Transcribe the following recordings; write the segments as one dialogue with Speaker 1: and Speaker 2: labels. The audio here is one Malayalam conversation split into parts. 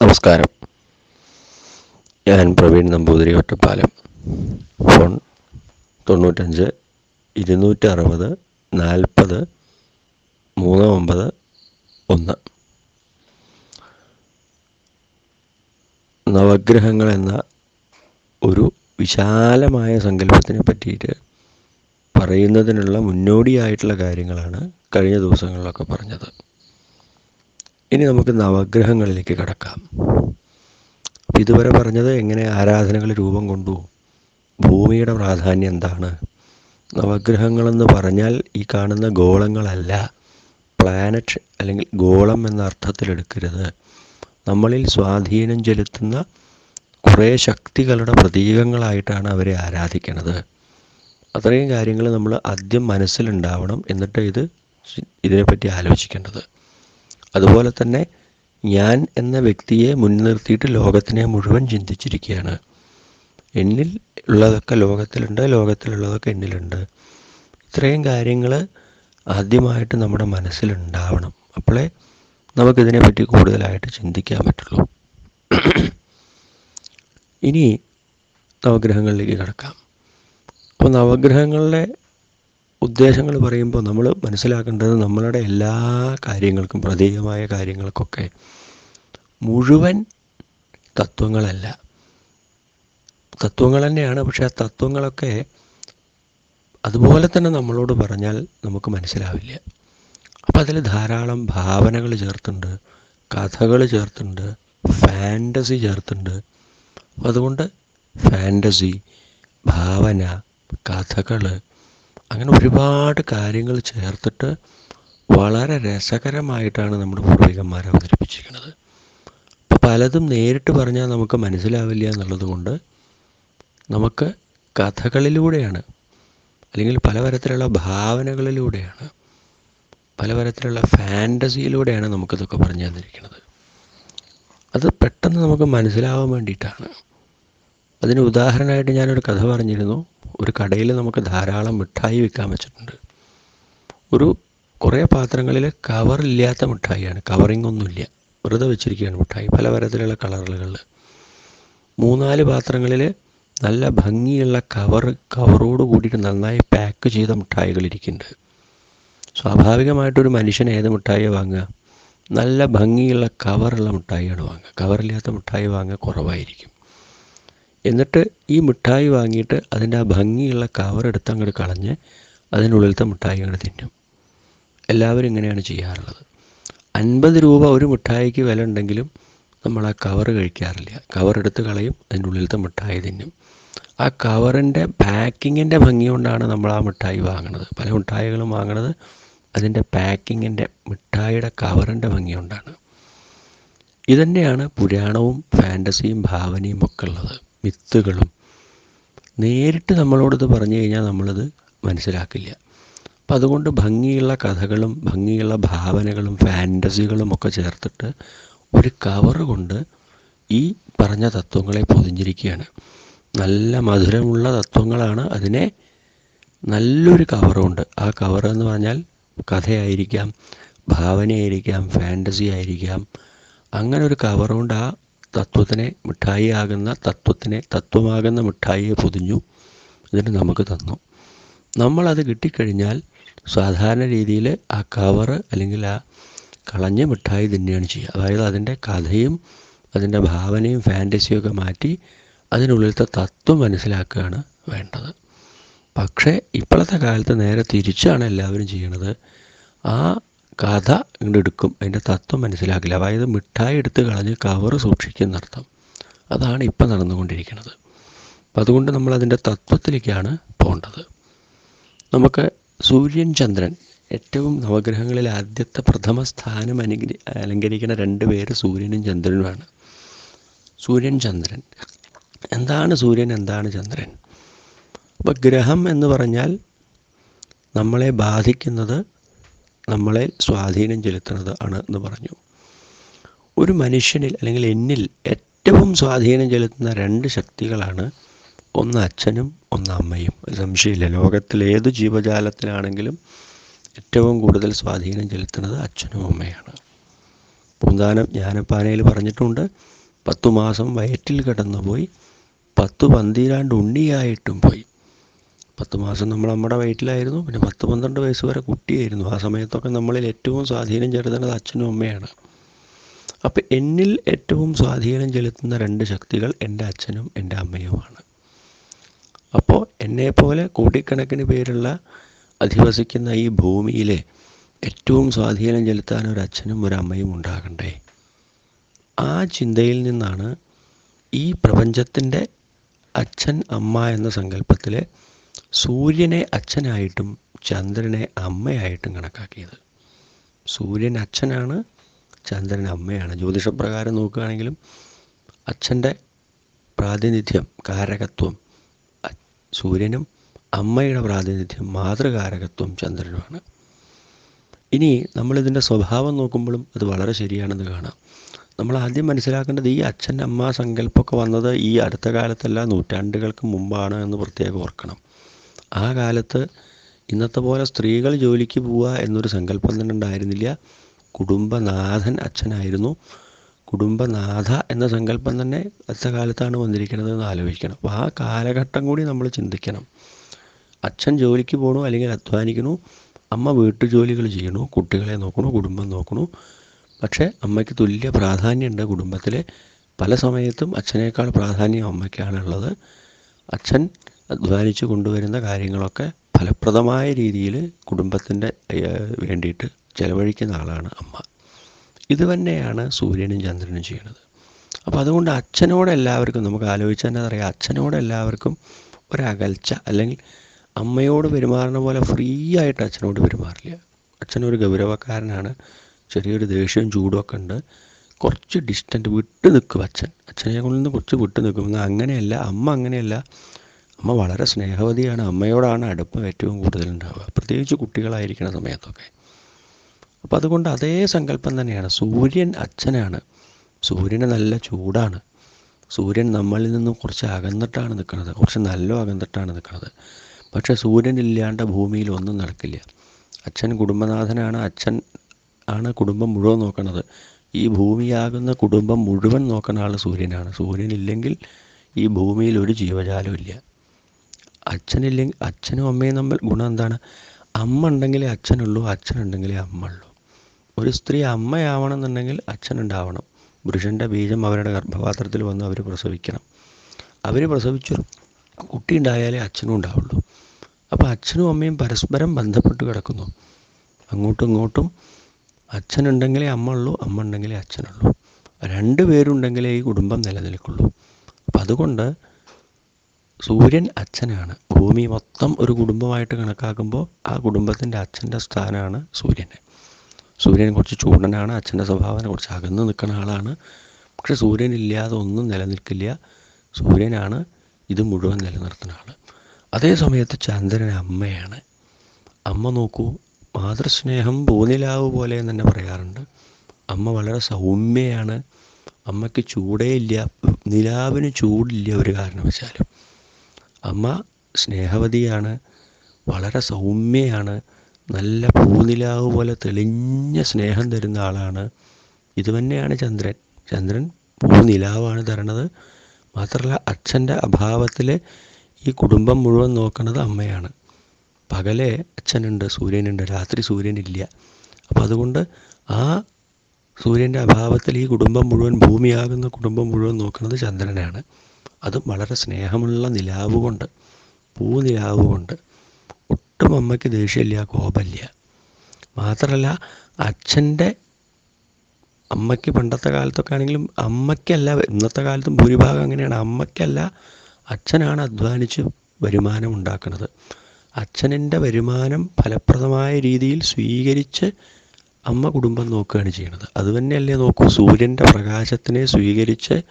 Speaker 1: നമസ്കാരം. ഞാൻ പ്രവീൺ നമ്പൂതിരി ഒറ്റപ്പാലം. ഫോൺ തൊണ്ണൂറ്റഞ്ച് ഇരുന്നൂറ്റി അറുപത് നാൽപ്പത് മൂന്ന് ഒമ്പത് ഒന്ന്. നവഗ്രഹങ്ങൾ എന്ന ഒരു വിശാലമായ സങ്കല്പത്തിനെ പറ്റിയിട്ട് പറയുന്നതിനുള്ള മുന്നോടിയായിട്ടുള്ള കാര്യങ്ങളാണ് കഴിഞ്ഞ ദിവസങ്ങളിലൊക്കെ പറഞ്ഞത്. ഇനി നമുക്ക് നവഗ്രഹങ്ങളിലേക്ക് കടക്കാം. ഇതുവരെ പറഞ്ഞത് എങ്ങനെ ആരാധനകൾ രൂപം കൊണ്ടു ഭൂമിയുടെ പ്രാധാന്യം എന്താണ്? നവഗ്രഹങ്ങളെന്ന് പറഞ്ഞാൽ ഈ കാണുന്ന ഗോളങ്ങളല്ല പ്ലാനറ്റ് അല്ലെങ്കിൽ ഗോളം എന്ന അർത്ഥത്തിലെടുക്കരുത്. നമ്മളിൽ സ്വാധീനം ചെലുത്തുന്ന കുറേ ശക്തികളുടെ പ്രതീകങ്ങളായിട്ടാണ് അവരെ ആരാധിക്കുന്നത് അത്രയും കാര്യങ്ങൾ നമ്മൾ ആദ്യം മനസ്സിലുണ്ടാവണം എന്നിട്ട് ഇത് ഇതിനെപ്പറ്റി ആലോചിക്കേണ്ടത്. അതുപോലെ തന്നെ ഞാൻ എന്ന വ്യക്തിയെ മുൻനിർത്തിയിട്ട് ലോകത്തിനെ മുഴുവൻ ചിന്തിച്ചിരിക്കുകയാണ്. എന്നിൽ ഉള്ളതൊക്കെ ലോകത്തിലുണ്ട് ലോകത്തിലുള്ളതൊക്കെ എന്നിലുണ്ട്. ഇത്രയും കാര്യങ്ങൾ ആദ്യമായിട്ട് നമ്മുടെ മനസ്സിലുണ്ടാവണം. അപ്പോളേ നമുക്കിതിനെപ്പറ്റി കൂടുതലായിട്ട് ചിന്തിക്കാൻ പറ്റുള്ളൂ. ഇനി നവഗ്രഹങ്ങളിലേക്ക് കിടക്കാം. അപ്പോൾ നവഗ്രഹങ്ങളുടെ ഉദ്ദേശങ്ങൾ പറയുമ്പോൾ നമ്മൾ മനസ്സിലാക്കേണ്ടത് നമ്മളുടെ എല്ലാ കാര്യങ്ങൾക്കും പ്രതീകമായ കാര്യങ്ങൾക്കൊക്കെ മുഴുവൻ തത്വങ്ങളല്ല. തത്വങ്ങൾ തന്നെയാണ് പക്ഷേ ആ തത്വങ്ങളൊക്കെ അതുപോലെ തന്നെ നമ്മളോട് പറഞ്ഞാൽ നമുക്ക് മനസ്സിലാവില്ല. അപ്പോൾ അതിൽ ധാരാളം ഭാവനകൾ ചേർത്തുണ്ട് കഥകൾ ചേർത്തുണ്ട് ഫാന്റസി ചേർത്തുണ്ട്. അതുകൊണ്ട് ഫാന്റസി ഭാവന കഥകൾ അങ്ങനെ ഒരുപാട് കാര്യങ്ങൾ ചേർത്തിട്ട് വളരെ രസകരമായിട്ടാണ് നമ്മുടെ പൂർവികന്മാർ അവതരിപ്പിച്ചിരിക്കുന്നത്. അപ്പോൾ പലതും നേരിട്ട് പറഞ്ഞാൽ നമുക്ക് മനസ്സിലാവില്ല എന്നുള്ളത് കൊണ്ട് നമുക്ക് കഥകളിലൂടെയാണ് അല്ലെങ്കിൽ പലതരത്തിലുള്ള ഭാവനകളിലൂടെയാണ് പലതരത്തിലുള്ള ഫാന്റസിയിലൂടെയാണ് നമുക്കിതൊക്കെ പറഞ്ഞു തന്നിരിക്കുന്നത്. അത് പെട്ടെന്ന് നമുക്ക് മനസ്സിലാവാൻ വേണ്ടിയിട്ടാണ്. അതിന് ഉദാഹരണമായിട്ട് ഞാനൊരു കഥ പറഞ്ഞിരുന്നു. ഒരു കടയിൽ നമുക്ക് ധാരാളം മിഠായി വിൽക്കാൻ വെച്ചിട്ടുണ്ട്. ഒരു കുറേ പാത്രങ്ങളിൽ കവറില്ലാത്ത മിഠായിയാണ്. കവറിങ് ഒന്നുമില്ല വെറുതെ വെച്ചിരിക്കുകയാണ് മിഠായി. പല തരത്തിലുള്ള കളറുകളിൽ. മൂന്നാൽ പാത്രങ്ങളിൽ നല്ല ഭംഗിയുള്ള കവർ കവറോട് കൂടിയിട്ട് നന്നായി പാക്ക് ചെയ്ത മിഠായികൾ ഇരിക്കുന്നുണ്ട്. സ്വാഭാവികമായിട്ടൊരു മനുഷ്യൻ ഏത് മിഠായിയാണ് വാങ്ങുക? നല്ല ഭംഗിയുള്ള കവറുള്ള മിഠായിയാണ് വാങ്ങുക. കവറില്ലാത്ത മിഠായി വാങ്ങുക കുറവായിരിക്കും. എന്നിട്ട് ഈ മിഠായി വാങ്ങിയിട്ട് അതിന്റെ ആ ഭംഗിയുള്ള കവർ എടുത്ത് അങ്ങോട്ട് കളഞ്ഞ് അതിനുള്ളിലത്തെ മിഠായി അങ്ങോട്ട് തിന്നും. എല്ലാവരും ഇങ്ങനെയാണ് ചെയ്യാറുള്ളത്. അൻപത് രൂപ ഒരു മിഠായിക്ക് വില ഉണ്ടെങ്കിലും നമ്മൾ ആ കവർ കഴിക്കാറില്ല. കവർ എടുത്ത് കളയും അതിന്റെ ഉള്ളിലത്തെ മിഠായി തിന്നും. ആ കവറിന്റെ പാക്കിങ്ങിന്റെ ഭംഗി കൊണ്ടാണ് നമ്മൾ ആ മിഠായി വാങ്ങണത്. പല മിഠായികളും വാങ്ങണത് അതിന്റെ പാക്കിങ്ങിന്റെ മിഠായിയുടെ കവറിന്റെ ഭംഗി കൊണ്ടാണ്. ഇതന്നെയാണ് പുരാണവും ഫാന്റസിയും ഭാവനയും ഒക്കെ ഉള്ളത്. മിത്തുകളും നേരിട്ട് നമ്മളോടത് പറഞ്ഞു കഴിഞ്ഞാൽ നമ്മളത് മനസ്സിലാക്കില്ല. അപ്പം അതുകൊണ്ട് ഭംഗിയുള്ള കഥകളും ഭംഗിയുള്ള ഭാവനകളും ഫാന്റസികളും ഒക്കെ ചേർത്തിട്ട് ഒരു കവർ കൊണ്ട് ഈ പറഞ്ഞ തത്വങ്ങളെ പൊതിഞ്ഞിരിക്കുകയാണ്. നല്ല മധുരമുള്ള തത്വങ്ങളാണ് അതിനെ നല്ലൊരു കവറുണ്ട് ആ കവർ എന്ന് പറഞ്ഞാൽ കഥയായിരിക്കാം ഭാവനയായിരിക്കാം ഫാന്റസി ആയിരിക്കാം. അങ്ങനെ ഒരു കവറുകൊണ്ട് ആ തത്വത്തിനെ മിഠായി ആകുന്ന തത്വത്തിനെ തത്വമാകുന്ന മിഠായിയെ പൊതിഞ്ഞു ഇതിന് നമുക്ക് തന്നു. നമ്മളത് കിട്ടിക്കഴിഞ്ഞാൽ സാധാരണ രീതിയിൽ ആ കവറ് അല്ലെങ്കിൽ ആ കളഞ്ഞ മിഠായി തന്നെയാണ് ചെയ്യുക. അതായത് അതിന്റെ കഥയും അതിന്റെ ഭാവനയും ഫാന്റസിയും ഒക്കെ മാറ്റി അതിനുള്ളിലത്തെ തത്വം മനസ്സിലാക്കുകയാണ് വേണ്ടത്. പക്ഷേ ഇപ്പോഴത്തെ കാലത്ത് നേരെ തിരിച്ചാണ് എല്ലാവരും ചെയ്യണത്. ആ കഥ എടുക്കും. അതിന്റെ തത്വം മനസ്സിലാക്കില്ല. അതായത് മിഠായി എടുത്ത് കളഞ്ഞ് കവറ് സൂക്ഷിക്കുന്നർത്ഥം. അതാണ് ഇപ്പം നടന്നുകൊണ്ടിരിക്കുന്നത്. അപ്പം അതുകൊണ്ട് നമ്മൾ അതിന്റെ തത്വത്തിലേക്കാണ് പോകേണ്ടത്. നമുക്ക് സൂര്യൻ ചന്ദ്രൻ ഏറ്റവും നവഗ്രഹങ്ങളിൽ ആദ്യത്തെ പ്രഥമ സ്ഥാനം അനുഗ്രി അലങ്കരിക്കുന്ന രണ്ട് പേര് സൂര്യനും ചന്ദ്രനുമാണ്. സൂര്യൻ ചന്ദ്രൻ. എന്താണ് സൂര്യൻ? എന്താണ് ചന്ദ്രൻ? അപ്പോൾ ഗ്രഹം എന്ന് പറഞ്ഞാൽ നമ്മളെ ബാധിക്കുന്നത് നമ്മളെ സ്വാധീനം ചെലുത്തുന്നത് ആണ് എന്ന് പറഞ്ഞു. ഒരു മനുഷ്യനിൽ അല്ലെങ്കിൽ എന്നിൽ ഏറ്റവും സ്വാധീനം ചെലുത്തുന്ന രണ്ട് ശക്തികളാണ് ഒന്ന് അച്ഛനും ഒന്ന് അമ്മയും. സംശയമില്ല. ലോകത്തിലെ ഏത് ജീവജാലത്തിലാണെങ്കിലും ഏറ്റവും കൂടുതൽ സ്വാധീനം ചെലുത്തുന്നത് അച്ഛനും അമ്മയാണ്. പൂന്താനം ജ്ഞാനപ്പാനയിൽ പറഞ്ഞിട്ടുണ്ട് പത്തു മാസം വയറ്റിൽ കിടന്നുപോയി പത്തു പന്തിരാണ്ട് ഉണ്ണിയായിട്ടും പോയി. പത്ത് മാസം നമ്മൾ നമ്മുടെ വയറ്റിലായിരുന്നു. പിന്നെ പത്ത് പന്ത്രണ്ട് വയസ്സ് വരെ കുട്ടിയായിരുന്നു. ആ സമയത്തൊക്കെ നമ്മളിൽ ഏറ്റവും സ്വാധീനം ചെലുത്തുന്നത് അച്ഛനും അമ്മയാണ്. അപ്പം എന്നിൽ ഏറ്റവും സ്വാധീനം ചെലുത്തുന്ന രണ്ട് ശക്തികൾ എന്റെ അച്ഛനും എന്റെ അമ്മയുമാണ്. അപ്പോൾ എന്നെപ്പോലെ കോടിക്കണക്കിന് പേരുള്ള അധിവസിക്കുന്ന ഈ ഭൂമിയിലെ ഏറ്റവും സ്വാധീനം ചെലുത്താൻ ഒരു അച്ഛനും ഒരു അമ്മയും ഉണ്ടാകണ്ടേ? ആ ചിന്തയിൽ നിന്നാണ് ഈ പ്രപഞ്ചത്തിന്റെ അച്ഛൻ അമ്മ എന്ന സങ്കല്പത്തിലെ സൂര്യനെ അച്ഛനായിട്ടും ചന്ദ്രനെ അമ്മയായിട്ടും കണക്കാക്കിയത്. സൂര്യൻ അച്ഛനാണ് ചന്ദ്രൻ അമ്മയാണ്. ജ്യോതിഷപ്രകാരം നോക്കുകയാണെങ്കിലും അച്ഛന്റെ പ്രാതിനിധ്യം കാരകത്വം സൂര്യനും അമ്മയുടെ പ്രാതിനിധ്യം മാതൃകാരകത്വം ചന്ദ്രനുമാണ്. ഇനി നമ്മളിതിന്റെ സ്വഭാവം നോക്കുമ്പോഴും അത് വളരെ ശരിയാണെന്ന് കാണാം. നമ്മൾ ആദ്യം മനസ്സിലാക്കേണ്ടത് ഈ അച്ഛൻ അമ്മ സങ്കല്പമൊക്കെ വന്നത് ഈ അടുത്ത കാലത്തല്ല നൂറ്റാണ്ടുകൾക്ക് മുമ്പാണ് എന്ന് പ്രത്യേകം ഓർക്കണം. ആ കാലത്ത് ഇന്നത്തെ പോലെ സ്ത്രീകൾ ജോലിക്ക് പോവുക എന്നൊരു സങ്കല്പം തന്നെ ഉണ്ടായിരുന്നില്ല. കുടുംബനാഥൻ അച്ഛനായിരുന്നു. കുടുംബനാഥ എന്ന സങ്കല്പം തന്നെ അടുത്ത കാലത്താണ് വന്നിരിക്കുന്നത് എന്ന് ആലോചിക്കണം. അപ്പോൾ ആ കാലഘട്ടം കൂടി നമ്മൾ ചിന്തിക്കണം. അച്ഛൻ ജോലിക്ക് പോകണു അല്ലെങ്കിൽ അധ്വാനിക്കണു അമ്മ വീട്ടുജോലികൾ ചെയ്യണു കുട്ടികളെ നോക്കണു കുടുംബം നോക്കണു പക്ഷേ അമ്മയ്ക്ക് തുല്യ പ്രാധാന്യമുണ്ട് കുടുംബത്തിൽ പല സമയത്തും അച്ഛനേക്കാൾ പ്രാധാന്യം അമ്മയ്ക്കാണുള്ളത് അച്ഛൻ അധ്വാനിച്ച് കൊണ്ടുവരുന്ന കാര്യങ്ങളൊക്കെ ഫലപ്രദമായ രീതിയിൽ കുടുംബത്തിന്റെ വേണ്ടിയിട്ട് ചിലവഴിക്കുന്ന ആളാണ് അമ്മ. ഇത് തന്നെയാണ് സൂര്യനും ചന്ദ്രനും ചെയ്യുന്നത്. അപ്പോൾ അതുകൊണ്ട് അച്ഛനോട് എല്ലാവർക്കും നമുക്ക് ആലോചിച്ച് തന്നെ അറിയാം അച്ഛനോട് എല്ലാവർക്കും ഒരകൽച്ച അല്ലെങ്കിൽ അമ്മയോട് പെരുമാറുന്ന പോലെ ഫ്രീ ആയിട്ട് അച്ഛനോട് പെരുമാറില്ല. അച്ഛനൊരു ഗൗരവക്കാരനാണ് ചെറിയൊരു ദേഷ്യവും ചൂടുമൊക്കെ ഉണ്ട്. കുറച്ച് ഡിസ്റ്റന്റ് വിട്ട് നിൽക്കും അച്ഛൻ. അച്ഛനെ കൊണ്ട് കുറച്ച് വിട്ടു നിൽക്കും. എന്നാൽ അങ്ങനെയല്ല അമ്മ അങ്ങനെയല്ല. അമ്മ വളരെ സ്നേഹവതിയാണ്. അമ്മയോടാണ് അടുപ്പം ഏറ്റവും കൂടുതൽ ഉണ്ടാവുക. പ്രത്യേകിച്ച് കുട്ടികളായിരിക്കുന്ന സമയത്തൊക്കെ. അപ്പം അതുകൊണ്ട് അതേ സങ്കല്പം തന്നെയാണ്. സൂര്യൻ അച്ഛനാണ്. സൂര്യന് നല്ല ചൂടാണ്. സൂര്യൻ നമ്മളിൽ നിന്നും കുറച്ച് അകന്നിട്ടാണ് നിൽക്കുന്നത്. കുറച്ച് നല്ല അകന്നിട്ടാണ് നിൽക്കുന്നത്. പക്ഷേ സൂര്യനില്ലാണ്ട് ഭൂമിയിൽ ഒന്നും നടക്കില്ല. അച്ഛൻ കുടുംബനാഥനാണ്. അച്ഛൻ ആണ് കുടുംബം മുഴുവൻ നോക്കുന്നത്. ഈ ഭൂമിയാകുന്ന കുടുംബം മുഴുവൻ നോക്കുന്ന ആൾ സൂര്യനാണ്. സൂര്യനില്ലെങ്കിൽ ഈ ഭൂമിയിൽ ഒരു ജീവജാലവും അച്ഛനില്ലെങ്കിൽ അച്ഛനും അമ്മയും തമ്മിൽ ഗുണം എന്താണ്? അമ്മ ഉണ്ടെങ്കിലേ അച്ഛനുള്ളൂ അച്ഛനുണ്ടെങ്കിലേ അമ്മ ഉള്ളൂ. ഒരു സ്ത്രീ അമ്മയാവണമെന്നുണ്ടെങ്കിൽ അച്ഛനുണ്ടാവണം പുരുഷന്റെ ബീജം അവരുടെ ഗർഭപാത്രത്തിൽ വന്ന് അവർ പ്രസവിക്കണം. അവർ പ്രസവിച്ചു കുട്ടി ഉണ്ടായാലേ അച്ഛനും ഉണ്ടാവുള്ളൂ. അപ്പോൾ അച്ഛനും അമ്മയും പരസ്പരം ബന്ധപ്പെട്ട് കിടക്കുന്നു. അങ്ങോട്ടും ഇങ്ങോട്ടും അച്ഛനുണ്ടെങ്കിലേ അമ്മ ഉള്ളൂ അമ്മ ഉണ്ടെങ്കിലേ അച്ഛനുള്ളൂ രണ്ട് പേരുണ്ടെങ്കിലേ ഈ കുടുംബം നിലനിൽക്കുള്ളൂ. അപ്പം അതുകൊണ്ട് സൂര്യൻ അച്ഛനാണ്. ഭൂമി മൊത്തം ഒരു കുടുംബമായിട്ട് കണക്കാക്കുമ്പോൾ ആ കുടുംബത്തിന്റെ അച്ഛന്റെ സ്ഥാനമാണ് സൂര്യനെ സൂര്യൻ കുറച്ച് ചൂടനാണ് അച്ഛന്റെ സ്വഭാവം കുറച്ച് അകന്ന് നിൽക്കുന്ന ആളാണ്. പക്ഷെ സൂര്യനില്ലാതെ ഒന്നും നിലനിൽക്കില്ല. സൂര്യനാണ് ഇത് മുഴുവൻ നിലനിർത്തുന്ന ആൾ അതേ സമയത്ത് ചന്ദ്രൻ അമ്മയാണ്. അമ്മ നോക്കൂ മാതൃസ്നേഹം ഭൂനിലാവ് പോലെ തന്നെ പറയാറുണ്ട്. അമ്മ വളരെ സൗമ്യയാണ്. അമ്മയ്ക്ക് ചൂടേ ഇല്ല. നിലാവിന് ചൂടില്ല ഒരു കാരണവശാലും. അമ്മ സ്നേഹവതിയാണ്. വളരെ സൗമ്യയാണ്. നല്ല പൂനിലാവ് പോലെ തെളിഞ്ഞ സ്നേഹം തരുന്ന ആളാണ്. ഇതുതന്നെയാണ് ചന്ദ്രൻ. ചന്ദ്രൻ പൂനിലാവാണ് തരണത് മാത്രമല്ല അച്ഛന്റെ അഭാവത്തിൽ ഈ കുടുംബം മുഴുവൻ നോക്കുന്നത് അമ്മയാണ്. പകലെ അച്ഛനുണ്ട് സൂര്യനുണ്ട്. രാത്രി സൂര്യനില്ല. അപ്പോൾ അതുകൊണ്ട് ആ സൂര്യന്റെ അഭാവത്തിൽ ഈ കുടുംബം മുഴുവൻ ഭൂമിയാകുന്ന കുടുംബം മുഴുവൻ നോക്കുന്നത് ചന്ദ്രനാണ്. അതും വളരെ സ്നേഹമുള്ള നിലാവ് കൊണ്ട് പൂനിലാവ് കൊണ്ട് ഒട്ടും അമ്മയ്ക്ക് ദേഷ്യമില്ല കോപമില്ല. മാത്രമല്ല അച്ഛന്റെ അമ്മയ്ക്ക് പണ്ടത്തെ കാലത്തൊക്കെ ആണെങ്കിലും അമ്മയ്ക്കല്ല ഇന്നത്തെ കാലത്തും ഭൂരിഭാഗം അങ്ങനെയാണ്. അമ്മയ്ക്കല്ല അച്ഛനാണ് അധ്വാനിച്ച് വരുമാനം ഉണ്ടാക്കുന്നത്. അച്ഛനിന്റെ വരുമാനം ഫലപ്രദമായ രീതിയിൽ സ്വീകരിച്ച് അമ്മ കുടുംബം നോക്കുകയാണ് ചെയ്യുന്നത്. അതുതന്നെയല്ലേ നോക്കൂ സൂര്യന്റെ പ്രകാശത്തിനെ സ്വീകരിച്ച്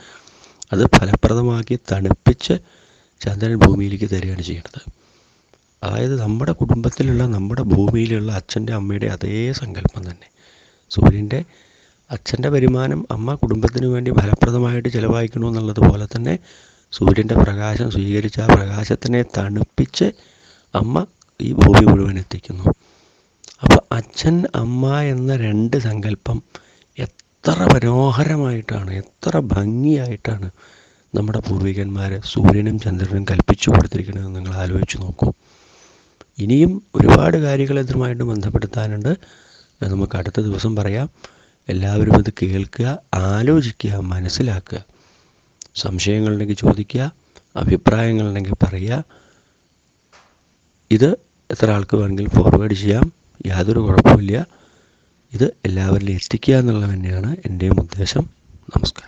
Speaker 1: അത് ഫലപ്രദമാക്കി തണുപ്പിച്ച് ചന്ദ്രൻ ഭൂമിയിലേക്ക് തരികയാണ് ചെയ്യുന്നത് അതായത് നമ്മുടെ കുടുംബത്തിലുള്ള നമ്മുടെ ഭൂമിയിലുള്ള അച്ഛന്റെ അമ്മയുടെ അതേ സങ്കല്പം തന്നെ. സൂര്യന്റെ അച്ഛന്റെ വരുമാനം അമ്മ കുടുംബത്തിന് വേണ്ടി ഫലപ്രദമായിട്ട് ചിലവഴിക്കണു എന്നുള്ളതുപോലെ തന്നെ സൂര്യന്റെ പ്രകാശം സ്വീകരിച്ച ആ പ്രകാശത്തിനെ തണുപ്പിച്ച് അമ്മ ഈ ഭൂമി മുഴുവൻ എത്തിക്കുന്നു. അപ്പോൾ അച്ഛൻ അമ്മ എന്ന രണ്ട് സങ്കല്പം എത്ര മനോഹരമായിട്ടാണ് എത്ര ഭംഗിയായിട്ടാണ് നമ്മുടെ പൂർവികന്മാർ സൂര്യനും ചന്ദ്രനും കൽപ്പിച്ചു കൊടുത്തിരിക്കണമെന്ന് നിങ്ങൾ ആലോചിച്ച് നോക്കൂ. ഇനിയും ഒരുപാട് കാര്യങ്ങൾ ഇതുമായിട്ട് ബന്ധപ്പെടുത്താനുണ്ട്. നമുക്ക് അടുത്ത ദിവസം പറയാം. എല്ലാവരും ഇത് കേൾക്കുക ആലോചിക്കുക മനസ്സിലാക്കുക. സംശയങ്ങളുണ്ടെങ്കിൽ ചോദിക്കുക അഭിപ്രായങ്ങളുണ്ടെങ്കിൽ പറയുക. ഇത് എത്ര ആൾക്ക് വേണമെങ്കിൽ ഫോർവേഡ് ചെയ്യാം. യാതൊരു കുഴപ്പമില്ല ഇത് എല്ലാവരിലും എത്തിക്കുക എന്നുള്ളത് തന്നെയാണ് എന്റെയും ഉദ്ദേശം. നമസ്കാരം.